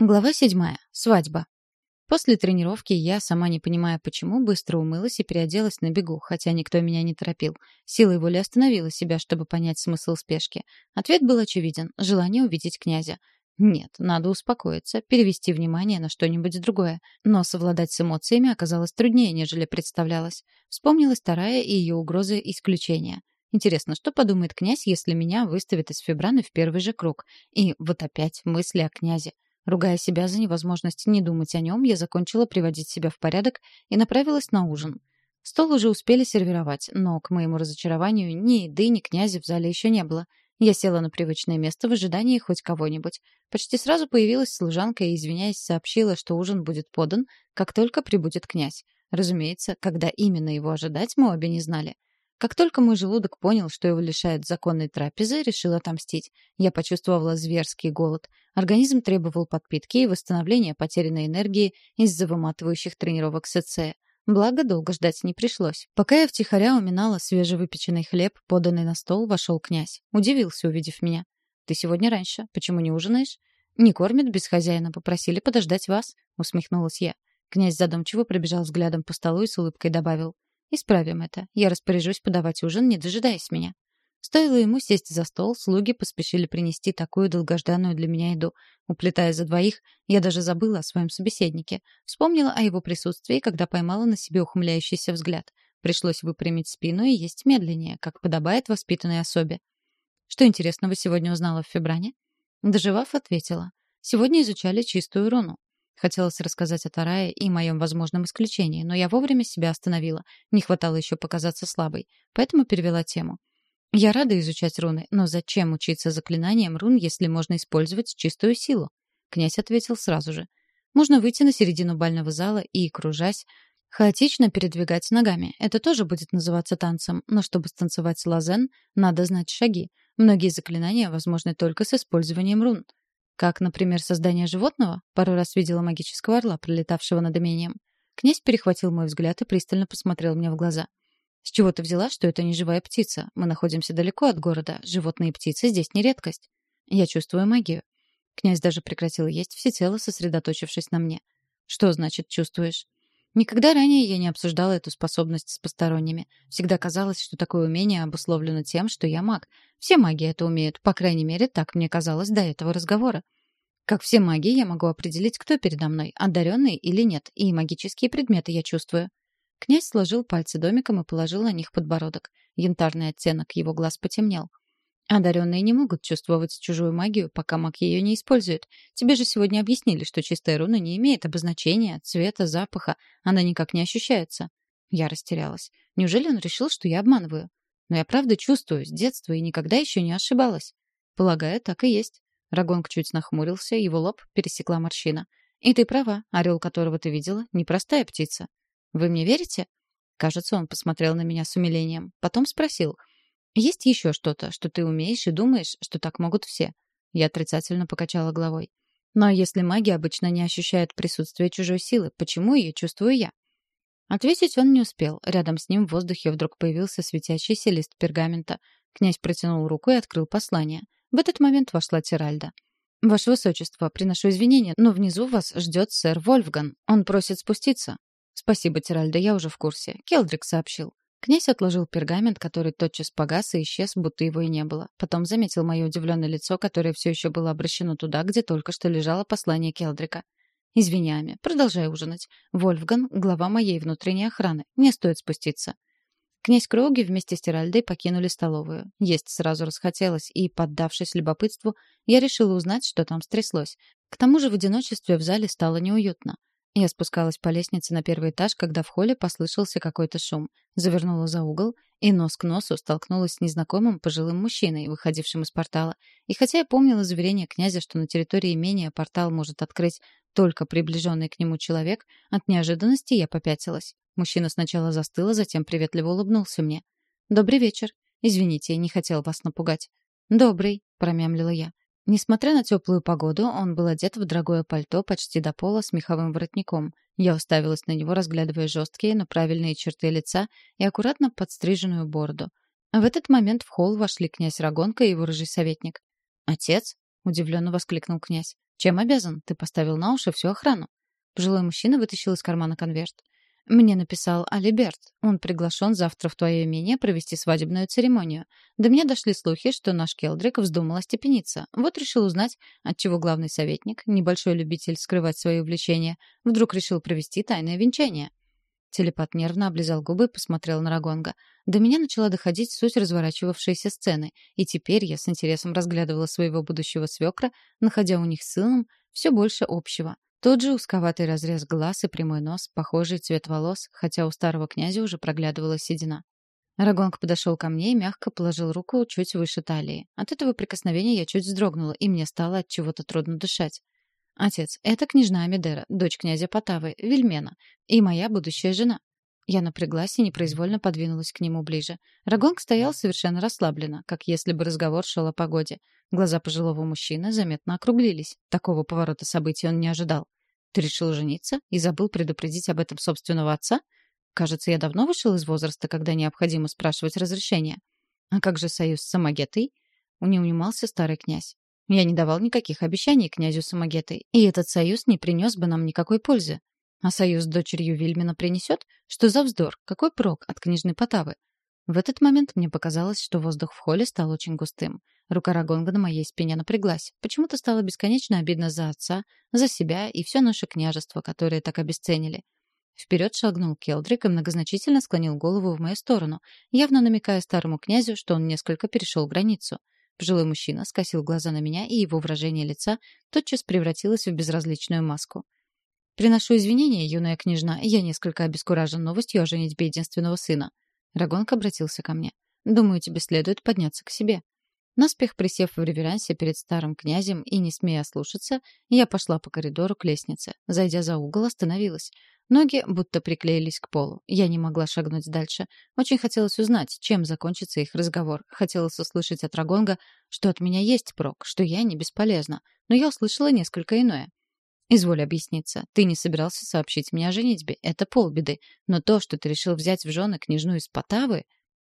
Глава седьмая. Свадьба. После тренировки я, сама не понимая почему, быстро умылась и переоделась на бегу, хотя никто меня не торопил. Силой воли остановила себя, чтобы понять смысл спешки. Ответ был очевиден — желание увидеть князя. Нет, надо успокоиться, перевести внимание на что-нибудь другое. Но совладать с эмоциями оказалось труднее, нежели представлялось. Вспомнилась вторая и ее угрозы исключения. Интересно, что подумает князь, если меня выставят из Фебраны в первый же круг? И вот опять мысли о князе. Ругая себя за невозможность не думать о нем, я закончила приводить себя в порядок и направилась на ужин. Стол уже успели сервировать, но, к моему разочарованию, ни еды, ни князя в зале еще не было. Я села на привычное место в ожидании хоть кого-нибудь. Почти сразу появилась служанка и, извиняясь, сообщила, что ужин будет подан, как только прибудет князь. Разумеется, когда именно его ожидать, мы обе не знали. Как только мой желудок понял, что его лишают законной трапезы, решил отомстить. Я почувствовала зверский голод. Организм требовал подпитки и восстановления потерянной энергии из-за выматывающих тренировок СЦ. Благо, долго ждать не пришлось. Пока я втихаря уминала свежевыпеченный хлеб, поданный на стол, вошел князь. Удивился, увидев меня. «Ты сегодня раньше. Почему не ужинаешь?» «Не кормят без хозяина. Попросили подождать вас», — усмехнулась я. Князь задумчиво пробежал взглядом по столу и с улыбкой добавил. Исправим это. Я распоряжусь подавать ужин, не дожидаясь меня. Стоило ему сесть за стол, слуги поспешили принести такую долгожданную для меня еду. Уплетая за двоих, я даже забыла о своем собеседнике. Вспомнила о его присутствии, когда поймала на себе ухмыляющийся взгляд. Пришлось выпрямить спину и есть медленнее, как подобает воспитанной особе. «Что интересного сегодня узнала в Фебране?» Доживав, ответила. «Сегодня изучали чистую руну. Хотелось рассказать о Тарае и моем возможном исключении, но я вовремя себя остановила. Не хватало еще показаться слабой. Поэтому перевела тему. Я рада изучать руны, но зачем учиться заклинаниям рун, если можно использовать чистую силу? Князь ответил сразу же. Можно выйти на середину бального зала и, кружась, хаотично передвигать ногами. Это тоже будет называться танцем, но чтобы станцевать лазен, надо знать шаги. Многие заклинания возможны только с использованием рун. Как, например, создание животного? Пару раз видела магического орла, пролетавшего над имением. Князь перехватил мой взгляд и пристально посмотрел мне в глаза. «С чего ты взяла, что это не живая птица? Мы находимся далеко от города. Животные и птицы здесь не редкость. Я чувствую магию». Князь даже прекратил есть, всецело сосредоточившись на мне. «Что значит чувствуешь?» Никогда ранее я не обсуждала эту способность с посторонними. Всегда казалось, что такое умение обусловлено тем, что я маг. Все маги это умеют, по крайней мере, так мне казалось до этого разговора. Как все маги, я могу определить, кто передо мной, одаренный или нет, и магические предметы я чувствую. Князь сложил пальцы домиком и положил на них подбородок. Янтарный оттенок его глаз потемнел. Одаренные не могут чувствовать чужую магию, пока маг ее не использует. Тебе же сегодня объяснили, что чистая руна не имеет обозначения, цвета, запаха. Она никак не ощущается. Я растерялась. Неужели он решил, что я обманываю? Но я правда чувствую с детства и никогда еще не ошибалась. Полагаю, так и есть. Рагонг чуть нахмурился, его лоб пересекла морщина. И ты права, орел, которого ты видела, непростая птица. Вы мне верите? Кажется, он посмотрел на меня с умилением. Потом спросил — есть еще что-то, что ты умеешь и думаешь, что так могут все?» Я отрицательно покачала головой. «Но если маги обычно не ощущают присутствие чужой силы, почему ее чувствую я?» Ответить он не успел. Рядом с ним в воздухе вдруг появился светящийся лист пергамента. Князь протянул руку и открыл послание. В этот момент вошла Тиральда. «Ваше Высочество, приношу извинения, но внизу вас ждет сэр Вольфган. Он просит спуститься». «Спасибо, Тиральда, я уже в курсе. Келдрик сообщил». Князь отложил пергамент, который тотчас погас и исчез, будто его и не было. Потом заметил мое удивленное лицо, которое все еще было обращено туда, где только что лежало послание Келдрика. «Извини, Ами, продолжай ужинать. Вольфган — глава моей внутренней охраны. Мне стоит спуститься». Князь Кроуги вместе с Тиральдой покинули столовую. Есть сразу расхотелось, и, поддавшись любопытству, я решила узнать, что там стряслось. К тому же в одиночестве в зале стало неуютно. Я спускалась по лестнице на первый этаж, когда в холле послышался какой-то шум. Завернула за угол и нос к носу столкнулась с незнакомым пожилым мужчиной, выходившим из портала. И хотя я помнила заверение князя, что на территории имения портал может открыть только приближенный к нему человек, от неожиданности я попятилась. Мужчина сначала застыл, а затем приветливо улыбнулся мне. «Добрый вечер. Извините, я не хотел вас напугать». «Добрый», — промямлила я. Несмотря на теплую погоду, он был одет в дорогое пальто почти до пола с меховым воротником. Я уставилась на него, разглядывая жесткие, но правильные черты лица и аккуратно подстриженную бороду. В этот момент в холл вошли князь Рагонка и его рыжий советник. «Отец?» — удивленно воскликнул князь. «Чем обязан? Ты поставил на уши всю охрану». Пожилой мужчина вытащил из кармана конверт. Мне написал Алиберт. Он приглашен завтра в твое имение провести свадебную церемонию. До меня дошли слухи, что наш Келдрик вздумал остепениться. Вот решил узнать, отчего главный советник, небольшой любитель скрывать свои увлечения, вдруг решил провести тайное венчание. Телепат нервно облизал губы и посмотрел на Рагонга. До меня начала доходить суть разворачивавшейся сцены, и теперь я с интересом разглядывала своего будущего свекра, находя у них с сыном все больше общего. Тот же узковатый разрез глаз и прямой нос, похожий цвет волос, хотя у старого князя уже проглядывала седина. Рагонг подошел ко мне и мягко положил руку чуть выше талии. От этого прикосновения я чуть вздрогнула, и мне стало от чего-то трудно дышать. «Отец, это княжна Амидера, дочь князя Потавы, Вельмена, и моя будущая жена». Я напряглась и непроизвольно подвинулась к нему ближе. Рагонг стоял совершенно расслабленно, как если бы разговор шел о погоде. Глаза пожилого мужчины заметно округлились. Такого поворота событий он не ожидал. Ты решил жениться и забыл предупредить об этом собственного отца? Кажется, я давно вышел из возраста, когда необходимо спрашивать разрешение. А как же союз с Самогетой? Не унимался старый князь. Я не давал никаких обещаний князю Самогетой, и этот союз не принес бы нам никакой пользы. А союз с дочерью Вильмина принесет? Что за вздор? Какой прок от княжны Потавы? В этот момент мне показалось, что воздух в холле стал очень густым. Рука Рагонга на моей спине напряглась. Почему-то стало бесконечно обидно за отца, за себя и все наше княжество, которое так обесценили. Вперед шагнул Келдрик и многозначительно склонил голову в мою сторону, явно намекая старому князю, что он несколько перешел границу. Пожилой мужчина скосил глаза на меня, и его выражение лица тотчас превратилось в безразличную маску. «Приношу извинения, юная княжна, я несколько обескуражен новостью о женитьбе единственного сына». Рагонг обратился ко мне. «Думаю, тебе следует подняться к себе». Наспех присев в реверансе перед старым князем и не смея слушаться, я пошла по коридору к лестнице. Зайдя за угол, остановилась. Ноги будто приклеились к полу. Я не могла шагнуть дальше. Очень хотелось узнать, чем закончится их разговор. Хотелось услышать от Рагонга, что от меня есть прок, что я не бесполезна. Но я услышала несколько иное. «Изволь объясниться. Ты не собирался сообщить мне о женитьбе. Это полбеды. Но то, что ты решил взять в жены княжну из Потавы...»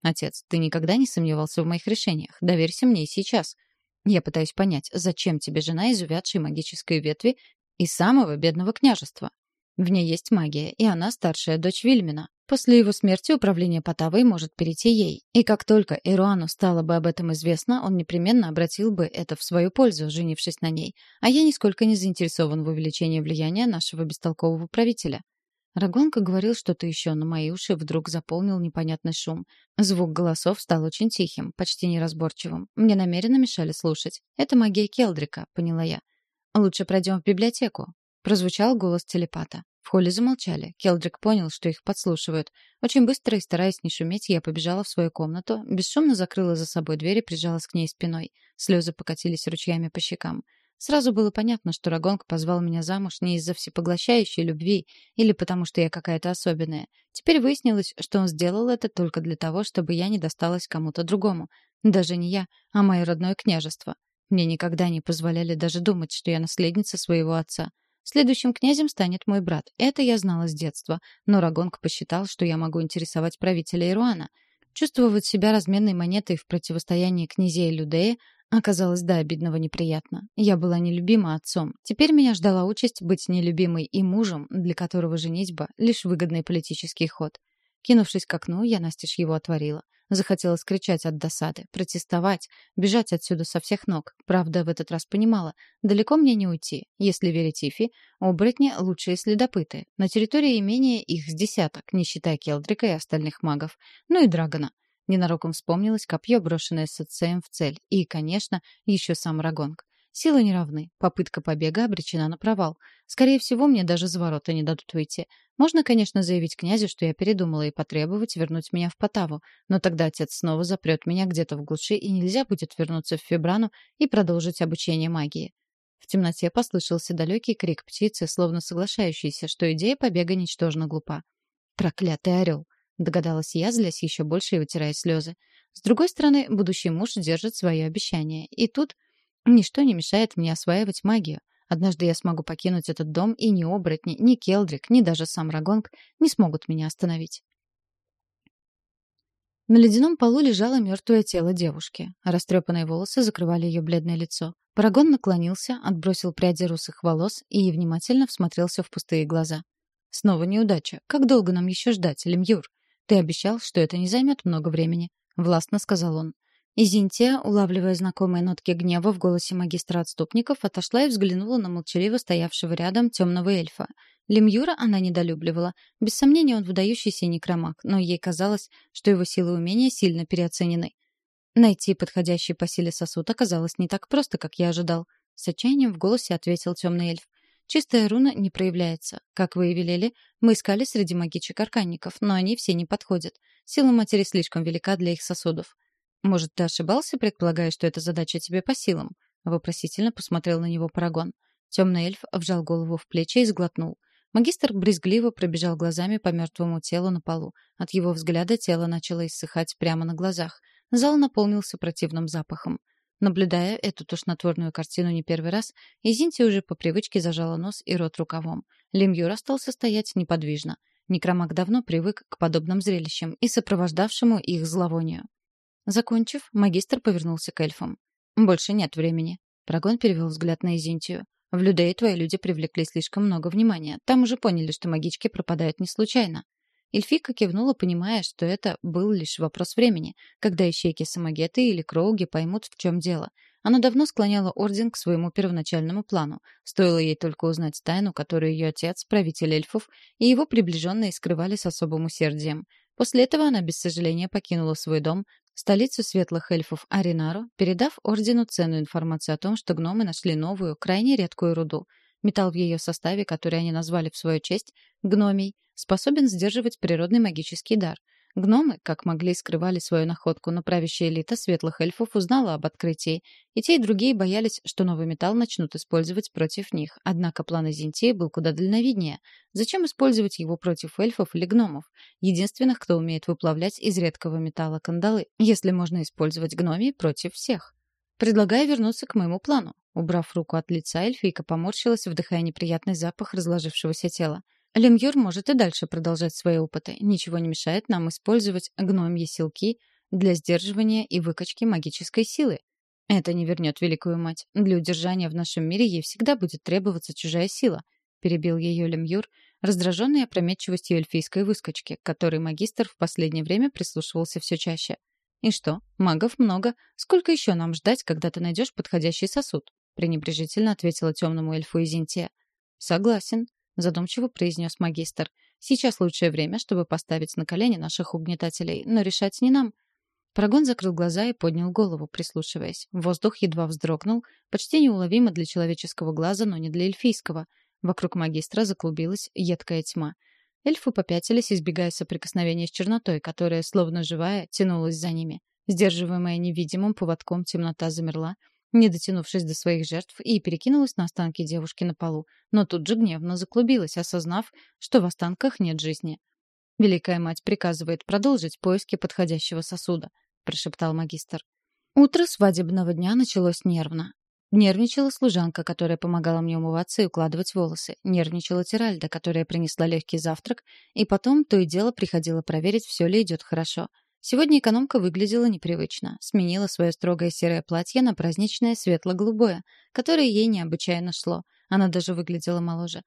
«Отец, ты никогда не сомневался в моих решениях. Доверься мне и сейчас. Я пытаюсь понять, зачем тебе жена из увядшей магической ветви и самого бедного княжества? В ней есть магия, и она старшая дочь Вильмина. После его смерти управление Потавой может перейти ей. И как только Эруану стало бы об этом известно, он непременно обратил бы это в свою пользу, женившись на ней. А я нисколько не заинтересован в увеличении влияния нашего бестолкового правителя. Рагонка говорил что-то еще, но мои уши вдруг заполнил непонятный шум. Звук голосов стал очень тихим, почти неразборчивым. Мне намеренно мешали слушать. Это магия Келдрика, поняла я. «Лучше пройдем в библиотеку», — прозвучал голос телепата. В холле замолчали. Келдрик понял, что их подслушивают. Очень быстро и стараясь не шуметь, я побежала в свою комнату, бесшумно закрыла за собой дверь и прижалась к ней спиной. Слезы покатились ручьями по щекам. Сразу было понятно, что Рагонг позвал меня замуж не из-за всепоглощающей любви или потому, что я какая-то особенная. Теперь выяснилось, что он сделал это только для того, чтобы я не досталась кому-то другому. Даже не я, а мое родное княжество. Мне никогда не позволяли даже думать, что я наследница своего отца. Следующим князем станет мой брат. Это я знала с детства. Но Рагонг посчитал, что я могу интересовать правителя Ируана. Чувствовать себя разменной монетой в противостоянии князей Людея Оказалось до обидного неприятно. Я была нелюбима отцом. Теперь меня ждала участь быть нелюбимой и мужем, для которого женитьба — лишь выгодный политический ход. Кинувшись к окну, я настежь его отворила. Захотелось кричать от досады, протестовать, бежать отсюда со всех ног. Правда, в этот раз понимала, далеко мне не уйти. Если верить Ифи, оборотни — лучшие следопыты. На территории имения их с десяток, не считая Келдрика и остальных магов. Ну и Драгона. Ненароком вспомнилось копье, брошенное Сацеем в цель. И, конечно, еще сам Рагонг. Силы не равны. Попытка побега обречена на провал. Скорее всего, мне даже за ворота не дадут выйти. Можно, конечно, заявить князю, что я передумала, и потребовать вернуть меня в Потаву. Но тогда отец снова запрет меня где-то в глуши, и нельзя будет вернуться в Фибрану и продолжить обучение магии. В темноте послышался далекий крик птицы, словно соглашающийся, что идея побега ничтожно глупа. Проклятый орел! Догадалась я, злясь еще больше и вытирая слезы. С другой стороны, будущий муж держит свое обещание. И тут ничто не мешает мне осваивать магию. Однажды я смогу покинуть этот дом, и ни оборотни, ни Келдрик, ни даже сам Рагонг не смогут меня остановить. На ледяном полу лежало мертвое тело девушки. Растрепанные волосы закрывали ее бледное лицо. Парагон наклонился, отбросил пряди русых волос и внимательно всмотрелся в пустые глаза. «Снова неудача. Как долго нам еще ждать, Лемюр? Ты обещал, что это не займет много времени», — властно сказал он. Изинтия, улавливая знакомые нотки гнева в голосе магистра отступников, отошла и взглянула на молчаливо стоявшего рядом темного эльфа. Лемюра она недолюбливала. Без сомнения, он выдающийся некромаг, но ей казалось, что его силы и умения сильно переоценены. Найти подходящий по силе сосуд оказалось не так просто, как я ожидал. С отчаянием в голосе ответил темный эльф. Чистая руна не проявляется. Как вы и велели, мы искали среди магичек-арканников, но они все не подходят. Сила матери слишком велика для их сосудов. «Может, ты ошибался, предполагая, что эта задача тебе по силам?» Вопросительно посмотрел на него Парагон. Темный эльф вжал голову в плечи и сглотнул. Магистр брезгливо пробежал глазами по мертвому телу на полу. От его взгляда тело начало иссыхать прямо на глазах. Зал наполнился противным запахом. Наблюдая эту тошнотворную картину не первый раз, Изинти уже по привычке зажала нос и рот рукавом. Лемьюр остался стоять неподвижно. Некромаг давно привык к подобным зрелищам и сопровождавшему их зловонию. Закончив, магистр повернулся к эльфам. «Больше нет времени». Прогон перевел взгляд на Изинтию. «В Людее твои люди привлекли слишком много внимания. Там уже поняли, что магички пропадают не случайно». Эльфика кивнула, понимая, что это был лишь вопрос времени, когда ищейки Самагеты или Кроуги поймут, в чем дело. Она давно склоняла Орден к своему первоначальному плану. Стоило ей только узнать тайну, которую ее отец, правитель эльфов, и его приближенные скрывали с особым усердием. После этого она без сожаления покинула свой дом, столицу светлых эльфов Аринару, передав ордену ценную информацию о том, что гномы нашли новую, крайне редкую руду. Металл в ее составе, который они назвали в свою честь, гномий, способен сдерживать природный магический дар — Гномы, как могли, скрывали свою находку, но правящая элита светлых эльфов узнала об открытии. И те, и другие боялись, что новый металл начнут использовать против них. Однако план Изинтии был куда дальновиднее. Зачем использовать его против эльфов или гномов? Единственных, кто умеет выплавлять из редкого металла кандалы, если можно использовать гномий против всех. Предлагаю вернуться к моему плану. Убрав руку от лица, эльфийка поморщилась, вдыхая неприятный запах разложившегося тела. Лемьюр может и дальше продолжать свои опыты. Ничего не мешает нам использовать гномьи силки для сдерживания и выкачки магической силы. Это не вернет Великую Мать. Для удержания в нашем мире ей всегда будет требоваться чужая сила. Перебил ее Лемьюр, раздраженный опрометчивостью эльфийской выскочки, к которой магистр в последнее время прислушивался все чаще. «И что? Магов много. Сколько еще нам ждать, когда ты найдешь подходящий сосуд?» пренебрежительно ответила темному эльфу Изинтия. «Согласен», задумчиво произнес магистр. Сейчас лучшее время, чтобы поставить на колени наших угнетателей, но решать не нам. Парагон закрыл глаза и поднял голову, прислушиваясь. Воздух едва вздрогнул, почти неуловимо для человеческого глаза, но не для эльфийского. Вокруг магистра заклубилась едкая тьма. Эльфы попятились, избегая соприкосновения с чернотой, которая, словно живая, тянулась за ними. Сдерживаемая невидимым поводком темнота замерла, не дотянувшись до своих жертв, и перекинулась на останки девушки на полу, но тут же гневно заклубилась, осознав, что в останках нет жизни. «Великая мать приказывает продолжить поиски подходящего сосуда», — прошептал магистр. Утро свадебного дня началось нервно. Нервничала служанка, которая помогала мне умываться и укладывать волосы. Нервничала Тиральда, которая принесла легкий завтрак, и потом то и дело приходила проверить, все ли идет хорошо — Сегодня экономка выглядела непривычно. Сменила свое строгое серое платье на праздничное светло-голубое, которое ей необычайно шло. Она даже выглядела моложе.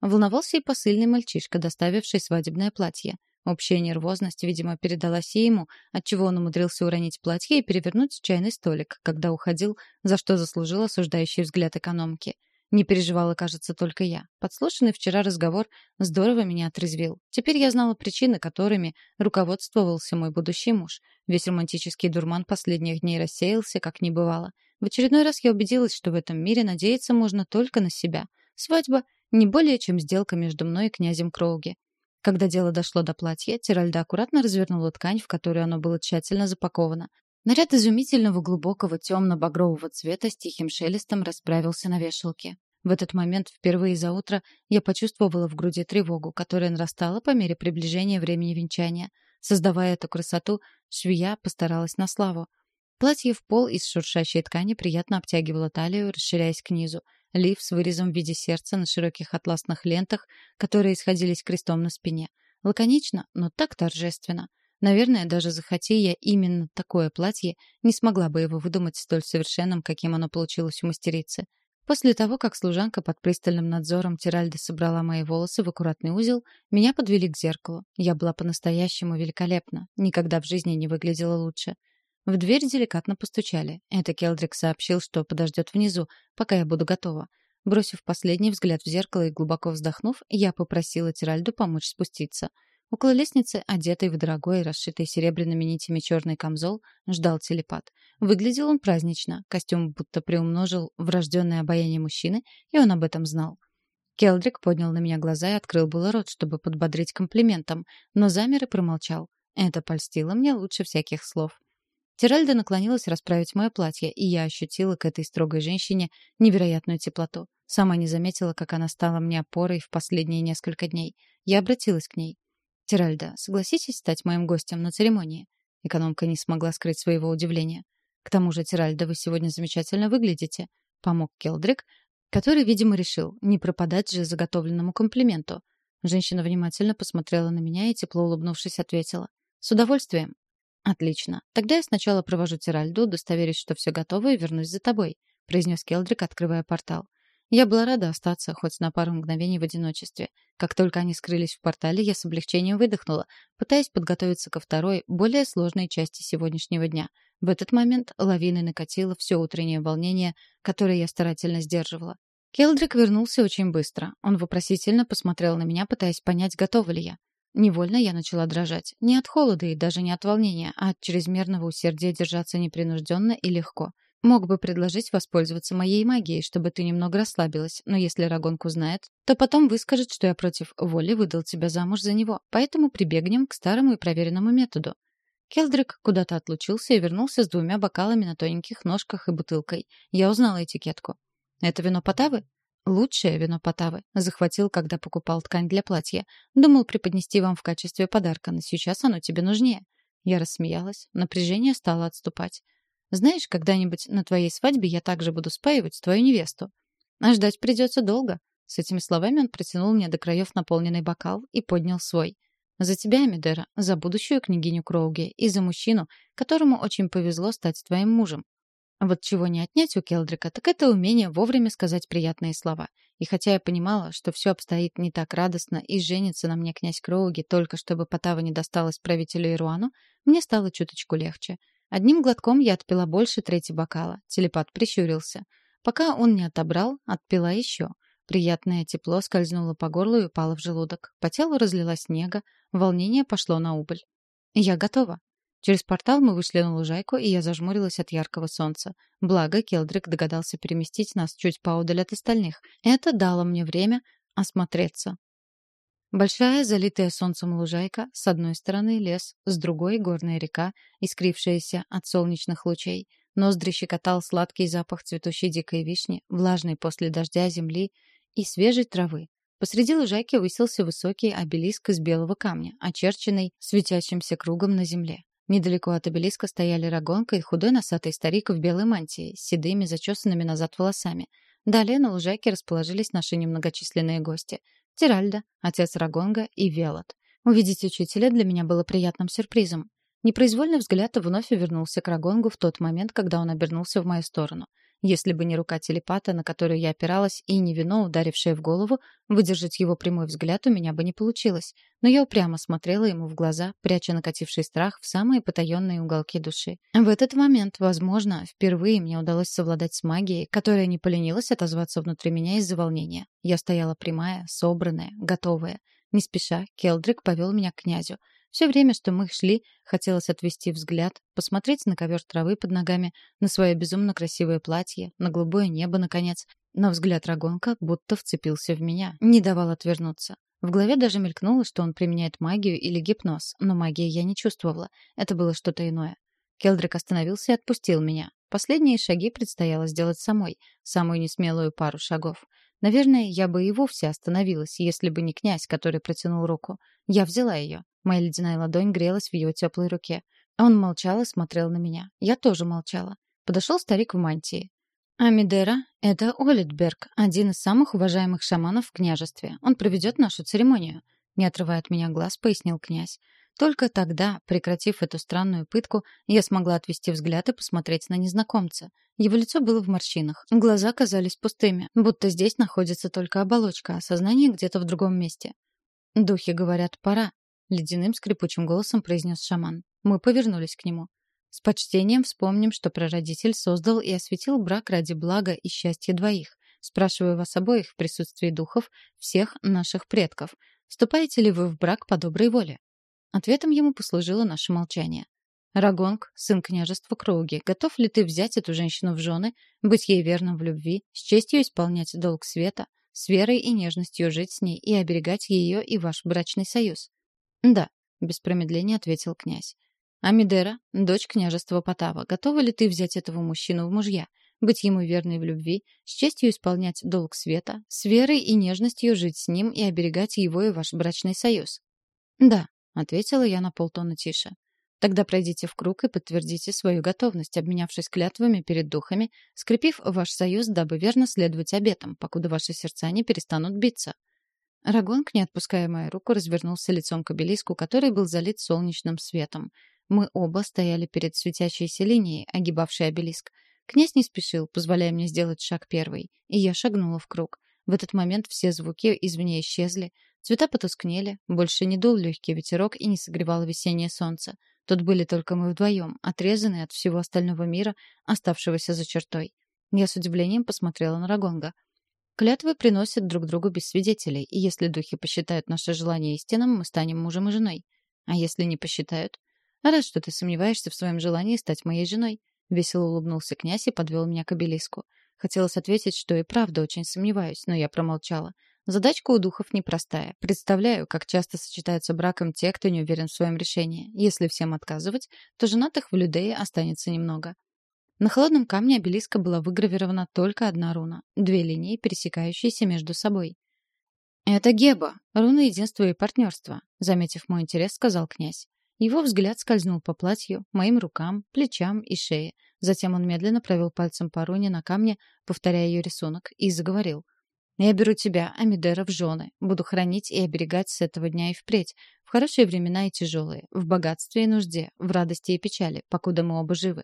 Волновался и посыльный мальчишка, доставивший свадебное платье. Общая нервозность, видимо, передалась и ему, отчего он умудрился уронить платье и перевернуть чайный столик, когда уходил, за что заслужил осуждающий взгляд экономки. Не переживала, кажется, только я. Подслушанный вчера разговор здорово меня отрезвил. Теперь я знала причины, которыми руководствовался мой будущий муж. Весь романтический дурман последних дней рассеялся, как не бывало. В очередной раз я убедилась, что в этом мире надеяться можно только на себя. Свадьба — не более чем сделка между мной и князем Кроуги. Когда дело дошло до платья, Тиральда аккуратно развернула ткань, в которую оно было тщательно запаковано. Наряд изумительного глубокого темно-багрового цвета с тихим шелестом расправился на вешалке. В этот момент впервые за утро я почувствовала в груди тревогу, которая нарастала по мере приближения времени венчания. Создавая эту красоту, швея постаралась на славу. Платье в пол из шуршащей ткани приятно обтягивало талию, расширяясь к низу. Лиф с вырезом в виде сердца на широких атласных лентах, которые исходились крестом на спине. Лаконично, но так торжественно. Наверное, даже захоти я именно такое платье, не смогла бы его выдумать столь совершенным, каким оно получилось у мастерицы. После того, как служанка под пристальным надзором Тиральды собрала мои волосы в аккуратный узел, меня подвели к зеркалу. Я была по-настоящему великолепна, никогда в жизни не выглядела лучше. В дверь деликатно постучали. Это Келдрик сообщил, что подождет внизу, пока я буду готова. Бросив последний взгляд в зеркало и глубоко вздохнув, я попросила Тиральду помочь спуститься. Около лестницы, одетый в дорогой, расшитый серебряными нитями черный камзол, ждал телепат. Выглядел он празднично, костюм будто приумножил врожденное обаяние мужчины, и он об этом знал. Келдрик поднял на меня глаза и открыл было рот, чтобы подбодрить комплиментом, но замер и промолчал. Это польстило мне лучше всяких слов. Тиральда наклонилась расправить мое платье, и я ощутила к этой строгой женщине невероятную теплоту. Сама не заметила, как она стала мне опорой в последние несколько дней. Я обратилась к ней. «Тиральда, согласитесь стать моим гостем на церемонии?» Экономка не смогла скрыть своего удивления. «К тому же, Тиральда, вы сегодня замечательно выглядите», — помог Келдрик, который, видимо, решил, не пропадать же заготовленному комплименту. Женщина внимательно посмотрела на меня и, тепло улыбнувшись, ответила. «С удовольствием. «Отлично. Тогда я сначала провожу Тиральду, удостоверюсь, что все готово, и вернусь за тобой», — произнес Келдрик, открывая портал. Я была рада остаться хоть на пару мгновений в одиночестве. Как только они скрылись в портале, я с облегчением выдохнула, пытаясь подготовиться ко второй, более сложной части сегодняшнего дня. В этот момент лавиной накатило все утреннее волнение, которое я старательно сдерживала. Келдрик вернулся очень быстро. Он вопросительно посмотрел на меня, пытаясь понять, готова ли я. Невольно я начала дрожать. Не от холода и даже не от волнения, а от чрезмерного усердия держаться непринужденно и легко. Мог бы предложить воспользоваться моей магией, чтобы ты немного расслабилась, но если Рагонку знает, то потом выскажет, что я против воли выдал тебя замуж за него, поэтому прибегнем к старому и проверенному методу. Келдрик куда-то отлучился и вернулся с двумя бокалами на тоненьких ножках и бутылкой. Я узнала этикетку. «Это вино Потавы?» Лучшее вино Потавы. Захватил, когда покупал ткань для платья. Думал преподнести вам в качестве подарка, но сейчас оно тебе нужнее. Я рассмеялась. Напряжение стало отступать. Знаешь, когда-нибудь на твоей свадьбе я также буду спаивать твою невесту. А ждать придется долго. С этими словами он протянул мне до краев наполненный бокал и поднял свой. За тебя, Амидера, за будущую княгиню Кроуги и за мужчину, которому очень повезло стать твоим мужем. Вот чего не отнять у Келдрика, так это умение вовремя сказать приятные слова. И хотя я понимала, что все обстоит не так радостно и женится на мне князь Кроуги только чтобы Потава не досталась правителю Ируану, мне стало чуточку легче. Одним глотком я отпила больше трети бокала. Телепат прищурился. Пока он не отобрал, отпила еще. Приятное тепло скользнуло по горлу и упало в желудок. По телу разлилась снега, волнение пошло на убыль. «Я готова», Через портал мы вышли на лужайку, и я зажмурилась от яркого солнца. Благо, Келдрик догадался переместить нас чуть поодаль от остальных. Это дало мне время осмотреться. Большая, залитая солнцем лужайка, с одной стороны лес, с другой — горная река, искрившаяся от солнечных лучей. Ноздри щекотал сладкий запах цветущей дикой вишни, влажной после дождя земли и свежей травы. Посреди лужайки высился высокий обелиск из белого камня, очерченный светящимся кругом на земле. Недалеко от обелиска стояли Рагонка и худой носатый старик в белой мантии с седыми зачесанными назад волосами. Далее на лужайке расположились наши немногочисленные гости. Тиральда, отец Рагонга и Велот. Увидеть учителя для меня было приятным сюрпризом. Непроизвольный взгляд вновь вернулся к Рагонгу в тот момент, когда он обернулся в мою сторону. Если бы не рука телепата, на которую я опиралась, и не вино, ударившее в голову, выдержать его прямой взгляд у меня бы не получилось. Но я упрямо смотрела ему в глаза, пряча накативший страх в самые потаенные уголки души. В этот момент, возможно, впервые мне удалось совладать с магией, которая не поленилась отозваться внутри меня из-за волнения. Я стояла прямая, собранная, готовая. Не спеша, Келдрик повел меня к князю. Все время, что мы шли, хотелось отвести взгляд, посмотреть на ковер травы под ногами, на свое безумно красивое платье, на голубое небо, наконец. Но взгляд Рагонка будто вцепился в меня, не давал отвернуться. В голове даже мелькнуло, что он применяет магию или гипноз, но магии я не чувствовала. Это было что-то иное. Келдрик остановился и отпустил меня. Последние шаги предстояло сделать самой, самую несмелую пару шагов. Наверное, я бы и вовсе остановилась, если бы не князь, который протянул руку. Я взяла ее. Моя ледяная ладонь грелась в его теплой руке. Он молчал и смотрел на меня. Я тоже молчала. Подошел старик в мантии. «Амидера — это Олитберг, один из самых уважаемых шаманов в княжестве. Он проведет нашу церемонию», — не отрывая от меня глаз, пояснил князь. Только тогда, прекратив эту странную пытку, я смогла отвести взгляд и посмотреть на незнакомца. Его лицо было в морщинах, глаза казались пустыми, будто здесь находится только оболочка, а сознание где-то в другом месте. «Духи говорят, пора», — ледяным скрипучим голосом произнес шаман. Мы повернулись к нему. С почтением вспомним, что прародитель создал и осветил брак ради блага и счастья двоих. Спрашиваю вас обоих в присутствии духов всех наших предков. Вступаете ли вы в брак по доброй воле? Ответом ему послужило наше молчание. Рагонг, сын княжества Кроуги, готов ли ты взять эту женщину в жены, быть ей верным в любви, с честью исполнять долг света, с верой и нежностью жить с ней и оберегать ее и ваш брачный союз? Да, без промедления ответил князь. Амидера, дочь княжества Потава, готова ли ты взять этого мужчину в мужья, быть ему верной в любви, с честью исполнять долг света, с верой и нежностью жить с ним и оберегать его и ваш брачный союз? Да, ответила я на полтона тише. Тогда пройдите в круг и подтвердите свою готовность, обменявшись клятвами перед духами, скрепив ваш союз, дабы верно следовать обетам, покуда ваши сердца не перестанут биться. Рагонг, не отпуская мою руку, развернулся лицом к обелиску, который был залит солнечным светом. Мы оба стояли перед светящейся линией, огибавшей обелиск. Князь не спешил, позволяя мне сделать шаг первый, и я шагнула в круг. В этот момент все звуки извне исчезли, Цвета потускнели, больше не дул легкий ветерок и не согревало весеннее солнце. Тут были только мы вдвоем, отрезанные от всего остального мира, оставшегося за чертой. Я с удивлением посмотрела на Рагонга. Клятвы приносят друг другу без свидетелей, и если духи посчитают наше желание истинным, мы станем мужем и женой. А если не посчитают? Рад, что ты сомневаешься в своем желании стать моей женой. Весело улыбнулся князь и подвел меня к обелиску. Хотелось ответить, что и правда очень сомневаюсь, но я промолчала. Задачка у духов непростая. Представляю, как часто сочетаются браком те, кто не уверен в своем решении. Если всем отказывать, то женатых в Людее останется немного. На холодном камне обелиска была выгравирована только одна руна. Две линии, пересекающиеся между собой. «Это Геба, руна единства и партнерства», — заметив мой интерес, сказал князь. Его взгляд скользнул по платью, моим рукам, плечам и шее. Затем он медленно провел пальцем по руне на камне, повторяя ее рисунок, и заговорил — я беру тебя, Амидера, в жены. Буду хранить и оберегать с этого дня и впредь. В хорошие времена и тяжелые. В богатстве и нужде. В радости и печали, покуда мы оба живы.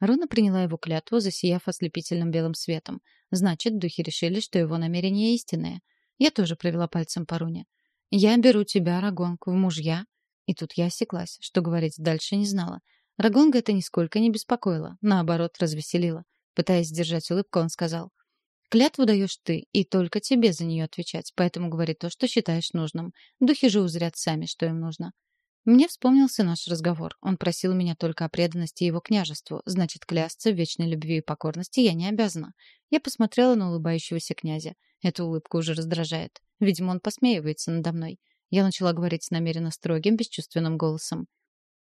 Руна приняла его клятву, засияв ослепительным белым светом. Значит, духи решили, что его намерение истинное. Я тоже провела пальцем по руне. «Я беру тебя, Рагонг, в мужья». И тут я осеклась, что говорить дальше не знала. Рагонга это нисколько не беспокоило, наоборот, развеселило. Пытаясь сдержать улыбку, он сказал. Клятву даешь ты, и только тебе за нее отвечать, поэтому говори то, что считаешь нужным. Духи же узрят сами, что им нужно. Мне вспомнился наш разговор. Он просил меня только о преданности его княжеству, значит, клясться в вечной любви и покорности я не обязана. Я посмотрела на улыбающегося князя. Эта улыбка уже раздражает. Видимо, он посмеивается надо мной. Я начала говорить намеренно строгим, бесчувственным голосом.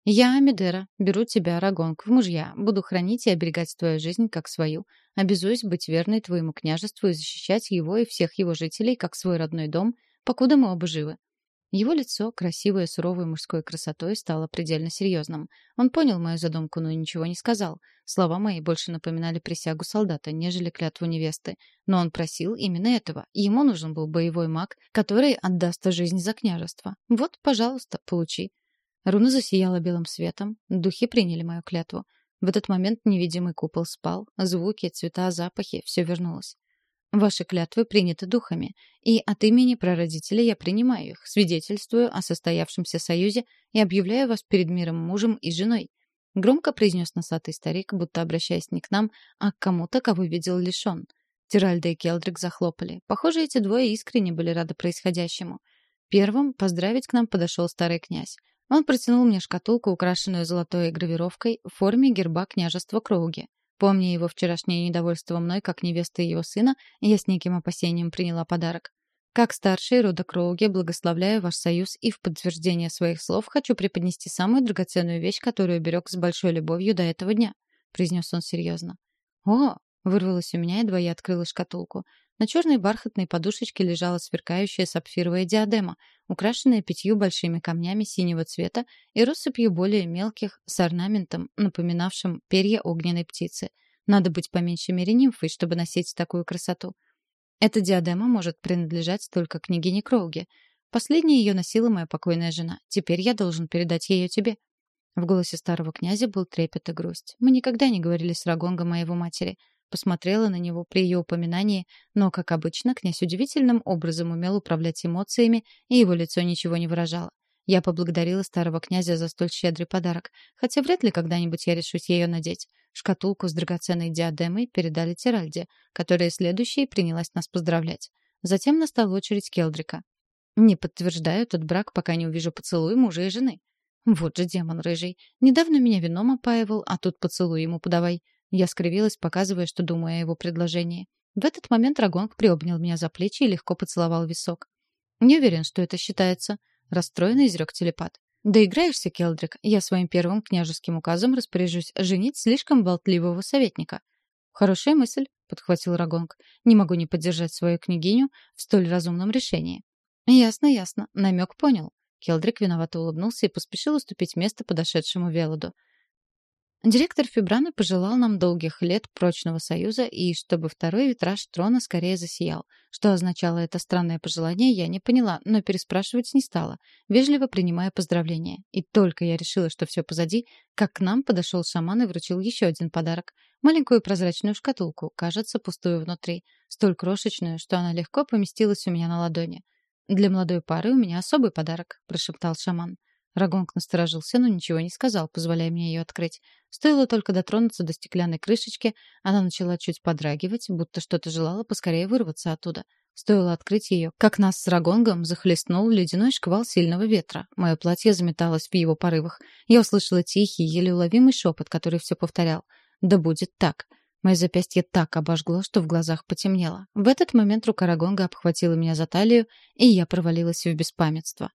«Я, Амидера, беру тебя, Рагонг, в мужья, буду хранить и оберегать твою жизнь как свою, обязуюсь быть верной твоему княжеству и защищать его и всех его жителей как свой родной дом, покуда мы оба живы». Его лицо, красивое суровой мужской красотой, стало предельно серьезным. Он понял мою задумку, но ничего не сказал. Слова мои больше напоминали присягу солдата, нежели клятву невесты. Но он просил именно этого. Ему нужен был боевой маг, который отдаст жизнь за княжество. Вот, пожалуйста, получи. Руна засияла белым светом, духи приняли мою клятву. В этот момент невидимый купол спал, звуки, цвета, запахи — все вернулось. Ваши клятвы приняты духами, и от имени прародителей я принимаю их, свидетельствую о состоявшемся союзе и объявляю вас перед миром мужем и женой. Громко произнес носатый старик, будто обращаясь не к нам, а к кому-то, кого видел лишь он. Тиральда и Келдрик захлопали. Похоже, эти двое искренне были рады происходящему. Первым поздравить к нам подошел старый князь. Он протянул мне шкатулку, украшенную золотой гравировкой в форме герба княжества Кроуги. Помня его вчерашнее недовольство мной, как невесты его сына, я с неким опасением приняла подарок. Как старший рода Кроуги, благословляю ваш союз и в подтверждение своих слов хочу преподнести самую драгоценную вещь, которую берег с большой любовью до этого дня», — произнес он серьезно. «О!» — вырвалось у меня, едва я открыла шкатулку. На черной бархатной подушечке лежала сверкающая сапфировая диадема, украшенная пятью большими камнями синего цвета и россыпью более мелких с орнаментом, напоминавшим перья огненной птицы. Надо быть по меньшей мере нимфой, чтобы носить такую красоту. Эта диадема может принадлежать только княгине Кроуге. Последняя ее носила моя покойная жена. Теперь я должен передать ее тебе». В голосе старого князя был трепет и грусть. Мы никогда не говорили с Рагонгом о его матери. Посмотрела на него при ее упоминании, но, как обычно, князь удивительным образом умел управлять эмоциями, и его лицо ничего не выражало. Я поблагодарила старого князя за столь щедрый подарок, хотя вряд ли когда-нибудь я решусь ее надеть. Шкатулку с драгоценной диадемой передали Тиральде, которая следующей принялась нас поздравлять. Затем настала очередь Келдрика. Не подтверждаю этот брак, пока не увижу поцелуй мужа и жены. Вот же демон рыжий. Недавно меня вином опаивал, а тут поцелуй ему подавай. Я скривилась, показывая, что думаю о его предложении. В этот момент Рагонг приобнял меня за плечи и легко поцеловал висок. «Не уверен, что это считается», — расстроенно изрек телепат. «Да играешься, Келдрик, я своим первым княжеским указом распоряжусь женить слишком болтливого советника». «Хорошая мысль», — подхватил Рагонг. «Не могу не поддержать свою княгиню в столь разумном решении». «Ясно, ясно. Намек понял». Келдрик виновато улыбнулся и поспешил уступить место подошедшему Велоду. Директор Фибрана пожелал нам долгих лет прочного союза и чтобы второй витраж трона скорее засиял. Что означало это странное пожелание, я не поняла, но переспрашивать не стала, вежливо принимая поздравления. И только я решила, что все позади, как к нам подошел шаман и вручил еще один подарок. Маленькую прозрачную шкатулку, кажется, пустую внутри. Столь крошечную, что она легко поместилась у меня на ладони. «Для молодой пары у меня особый подарок», — прошептал шаман. Рагонг насторожился, но ничего не сказал, позволяя мне ее открыть. Стоило только дотронуться до стеклянной крышечки, она начала чуть подрагивать, будто что-то желала поскорее вырваться оттуда. Стоило открыть ее, как нас с Рагонгом захлестнул ледяной шквал сильного ветра. Мое платье заметалось в его порывах. Я услышала тихий, еле уловимый шепот, который все повторял. «Да будет так». Мое запястье так обожгло, что в глазах потемнело. В этот момент рука Рагонга обхватила меня за талию, и я провалилась в беспамятство.